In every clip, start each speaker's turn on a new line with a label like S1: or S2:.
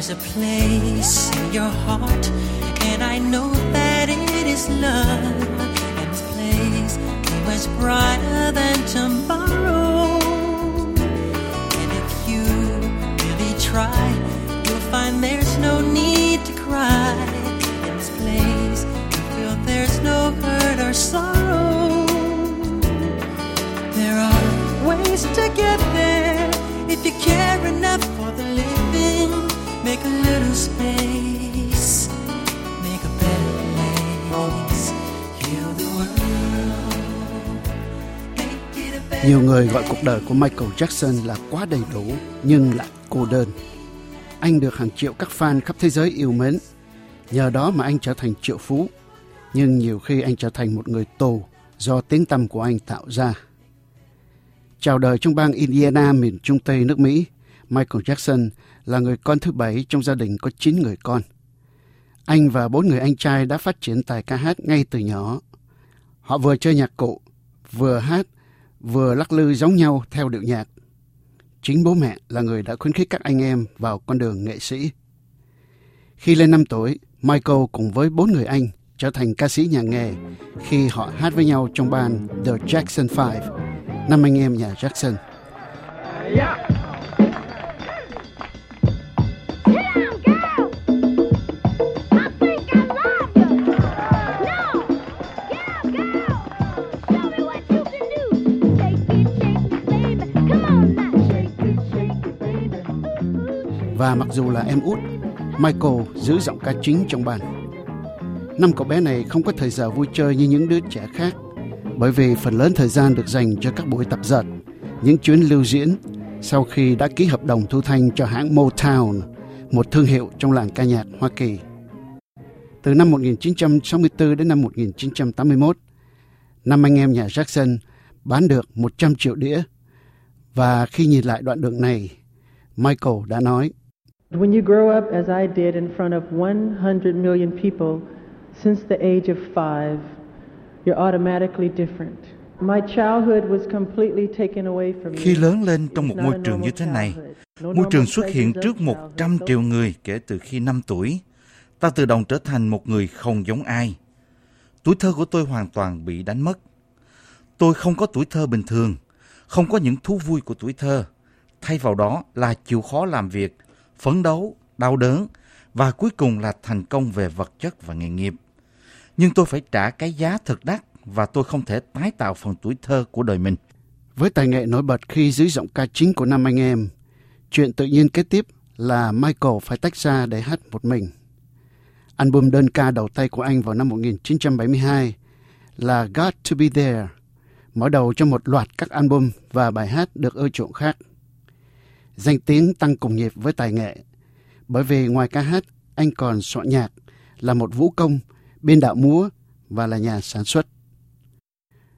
S1: There's a place in your heart, and I know that it is love. And this place is much brighter than tomorrow. And if you really try, you'll find there's no need to cry. In this place, you feel there's no hurt or sorrow. There are ways to get space, make a better place, heal the world.
S2: Nhiều người gọi cuộc đời của Michael Jackson là quá đầy đủ nhưng lại cô đơn. Anh được hàng triệu các fan khắp thế giới yêu mến. Nhờ đó mà anh trở thành triệu phú. Nhưng nhiều khi anh trở thành một người tù do tiếng tăm của anh tạo ra. Chào đời trong bang Indiana, miền Trung Tây nước Mỹ, Michael Jackson là người con thứ bảy trong gia đình có 9 người con. Anh và bốn người anh trai đã phát triển tài ca hát ngay từ nhỏ. Họ vừa chơi nhạc cụ, vừa hát, vừa lắc lư giống nhau theo điệu nhạc. Chính bố mẹ là người đã khuyến khích các anh em vào con đường nghệ sĩ. Khi lên 5 tuổi, Michael cùng với bốn người anh trở thành ca sĩ nhà nghề khi họ hát với nhau trong ban The Jackson Five, năm anh em nhà Jackson.
S3: Yeah.
S2: Và mặc dù là em út, Michael giữ giọng ca chính trong ban. Năm cậu bé này không có thời giờ vui chơi như những đứa trẻ khác, bởi vì phần lớn thời gian được dành cho các buổi tập dượt, những chuyến lưu diễn sau khi đã ký hợp đồng thu thanh cho hãng Motown, một thương hiệu trong làng ca nhạc Hoa Kỳ. Từ năm 1964 đến năm 1981, năm anh em nhà Jackson bán được 100 triệu đĩa. Và khi nhìn lại đoạn đường này, Michael đã nói,
S4: When you grow up as I did in front of 100 million people since the age of five, you're automatically different. My childhood was completely taken away from me.
S5: Khi lớn lên trong một môi trường như thế này, môi trường xuất hiện trước
S4: of
S5: 100
S4: childhood.
S5: triệu người kể từ khi 5 tuổi, ta tự động trở thành một người không giống ai. Tuổi thơ của tôi hoàn toàn bị đánh mất. Tôi không có tuổi thơ bình thường, không có những thú vui của tuổi thơ. Thay vào đó là chịu khó làm việc, phấn đấu, đau đớn và cuối cùng là thành công về vật chất và nghề nghiệp. Nhưng tôi phải trả cái giá thật đắt và tôi không thể tái tạo phần tuổi thơ của đời mình.
S2: Với tài nghệ nổi bật khi dưới giọng ca chính của năm anh em, chuyện tự nhiên kế tiếp là Michael phải tách ra để hát một mình. Album đơn ca đầu tay của anh vào năm 1972 là Got to Be There, mở đầu cho một loạt các album và bài hát được ưa chuộng khác. Danh tiếng tăng cùng nhịp với tài nghệ, bởi vì ngoài ca hát, anh còn soạn nhạc, là một vũ công, biên đạo múa và là nhà sản xuất.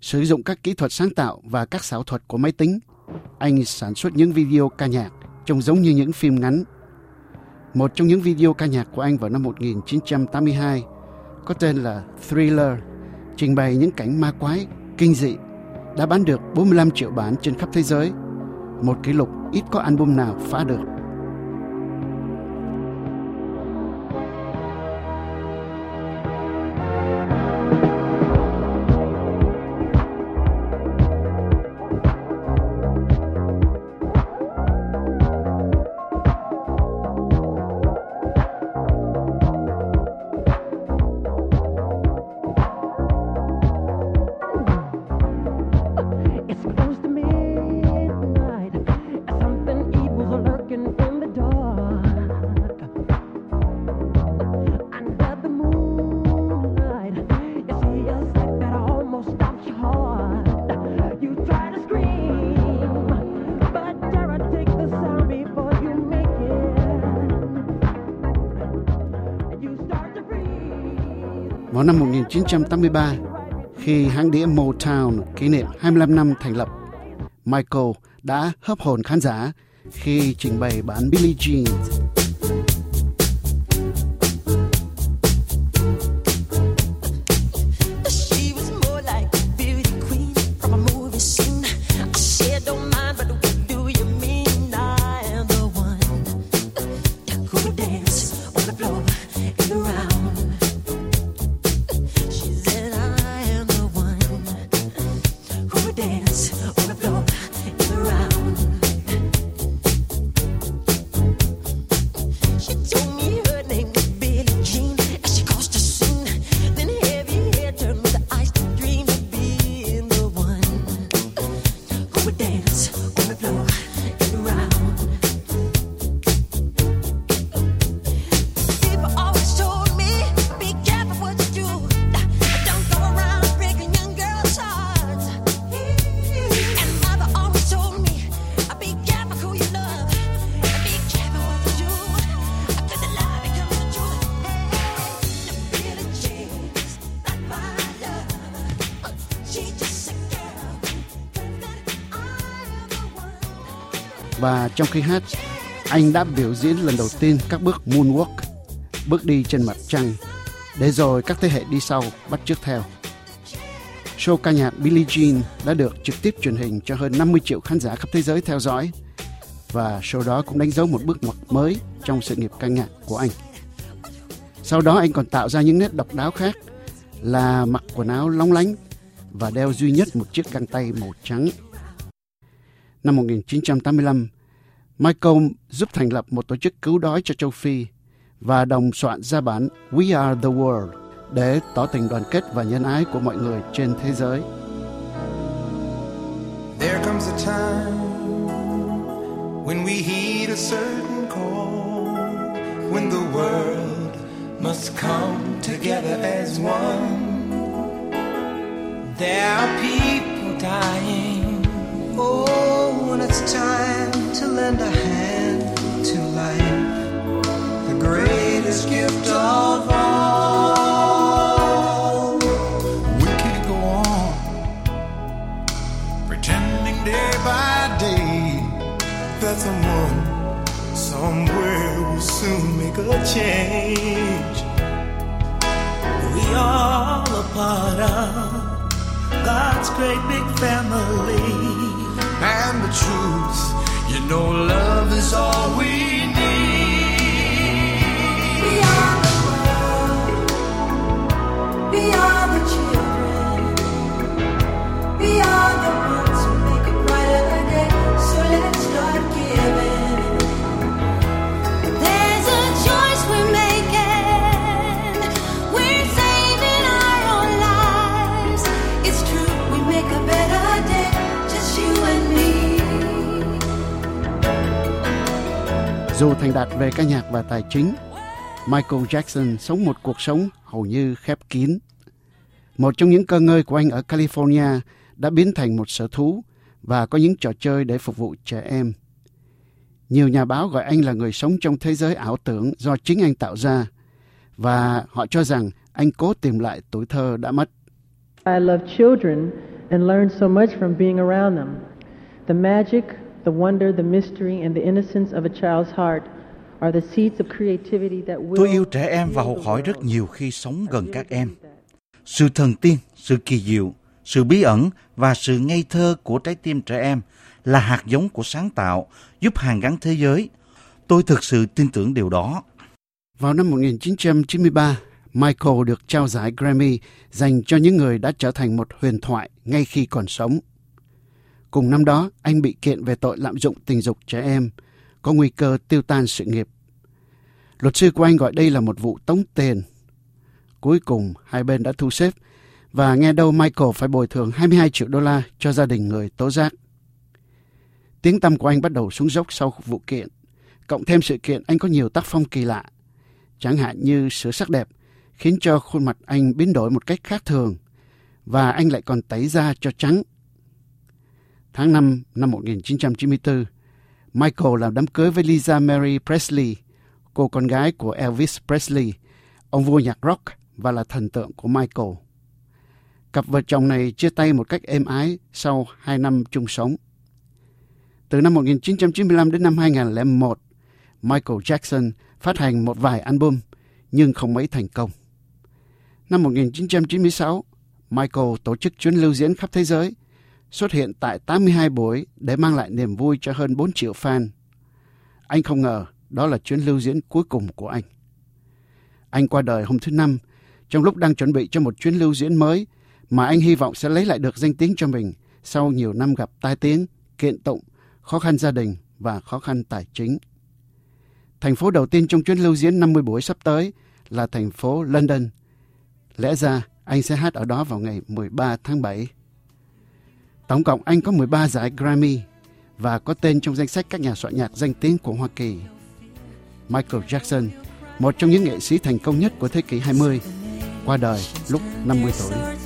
S2: Sử dụng các kỹ thuật sáng tạo và các xảo thuật của máy tính, anh sản xuất những video ca nhạc trông giống như những phim ngắn. Một trong những video ca nhạc của anh vào năm 1982 có tên là Thriller, trình bày những cảnh ma quái, kinh dị, đã bán được 45 triệu bản trên khắp thế giới, một kỷ lục ít có album nào phá được. Vào năm 1983, khi hãng đĩa Motown kỷ niệm 25 năm thành lập, Michael đã hấp hồn khán giả khi trình bày bản Billie Jean. Và trong khi hát, anh đã biểu diễn lần đầu tiên các bước moonwalk, bước đi trên mặt trăng, để rồi các thế hệ đi sau bắt chước theo. Show ca nhạc Billie Jean đã được trực tiếp truyền hình cho hơn 50 triệu khán giả khắp thế giới theo dõi và show đó cũng đánh dấu một bước ngoặt mới trong sự nghiệp ca nhạc của anh. Sau đó anh còn tạo ra những nét độc đáo khác là mặc quần áo lóng lánh và đeo duy nhất một chiếc găng tay màu trắng. Năm 1985, Michael giúp thành lập một tổ chức cứu đói cho châu Phi và đồng soạn ra bản We Are the World để tỏ tình đoàn kết và nhân ái của mọi người trên thế giới.
S6: There comes a time when we heed a certain call, when the world must come together as one. There are people dying. Oh, when it's time lend a hand to life, the greatest gift of all. We can't go on pretending day by day that someone somewhere will soon make a change. We all a part of God's great big family. And the truth, you know, love is all we need.
S1: We
S2: Dù thành đạt về ca nhạc và tài chính, Michael Jackson sống một cuộc sống hầu như khép kín. Một trong những cơ ngơi của anh ở California đã biến thành một sở thú và có những trò chơi để phục vụ trẻ em. Nhiều nhà báo gọi anh là người sống trong thế giới ảo tưởng do chính anh tạo ra và họ cho rằng anh cố tìm lại tuổi thơ đã mất.
S7: I love children and learn so much from being around them. The magic, the wonder, the mystery, and the innocence of a child's heart are the seeds of creativity that will
S5: Tôi yêu trẻ em và học hỏi rất nhiều khi sống gần các em. Sự thần tiên, sự kỳ diệu, sự bí ẩn và sự ngây thơ của trái tim trẻ em là hạt giống của sáng tạo giúp hàn gắn thế giới. Tôi thực sự tin tưởng điều đó.
S2: Vào năm 1993, Michael được trao giải Grammy dành cho những người đã trở thành một huyền thoại ngay khi còn sống. Cùng năm đó, anh bị kiện về tội lạm dụng tình dục trẻ em, có nguy cơ tiêu tan sự nghiệp. Luật sư của anh gọi đây là một vụ tống tiền. Cuối cùng, hai bên đã thu xếp và nghe đâu Michael phải bồi thường 22 triệu đô la cho gia đình người tố giác. Tiếng tăm của anh bắt đầu xuống dốc sau vụ kiện. Cộng thêm sự kiện anh có nhiều tác phong kỳ lạ, chẳng hạn như sửa sắc đẹp, khiến cho khuôn mặt anh biến đổi một cách khác thường, và anh lại còn tẩy da cho trắng. Tháng 5 năm 1994, Michael làm đám cưới với Lisa Mary Presley, cô con gái của Elvis Presley, ông vua nhạc rock và là thần tượng của Michael. Cặp vợ chồng này chia tay một cách êm ái sau hai năm chung sống. Từ năm 1995 đến năm 2001, Michael Jackson phát hành một vài album nhưng không mấy thành công. Năm 1996, Michael tổ chức chuyến lưu diễn khắp thế giới, xuất hiện tại 82 buổi để mang lại niềm vui cho hơn 4 triệu fan. Anh không ngờ đó là chuyến lưu diễn cuối cùng của anh. Anh qua đời hôm thứ Năm, trong lúc đang chuẩn bị cho một chuyến lưu diễn mới mà anh hy vọng sẽ lấy lại được danh tiếng cho mình sau nhiều năm gặp tai tiếng, kiện tụng, khó khăn gia đình và khó khăn tài chính. Thành phố đầu tiên trong chuyến lưu diễn 50 buổi sắp tới là thành phố London. Lẽ ra anh sẽ hát ở đó vào ngày 13 tháng 7. Tổng cộng anh có 13 giải Grammy và có tên trong danh sách các nhà soạn nhạc danh tiếng của Hoa Kỳ. Michael Jackson, một trong những nghệ sĩ thành công nhất của thế kỷ 20, qua đời lúc 50 tuổi.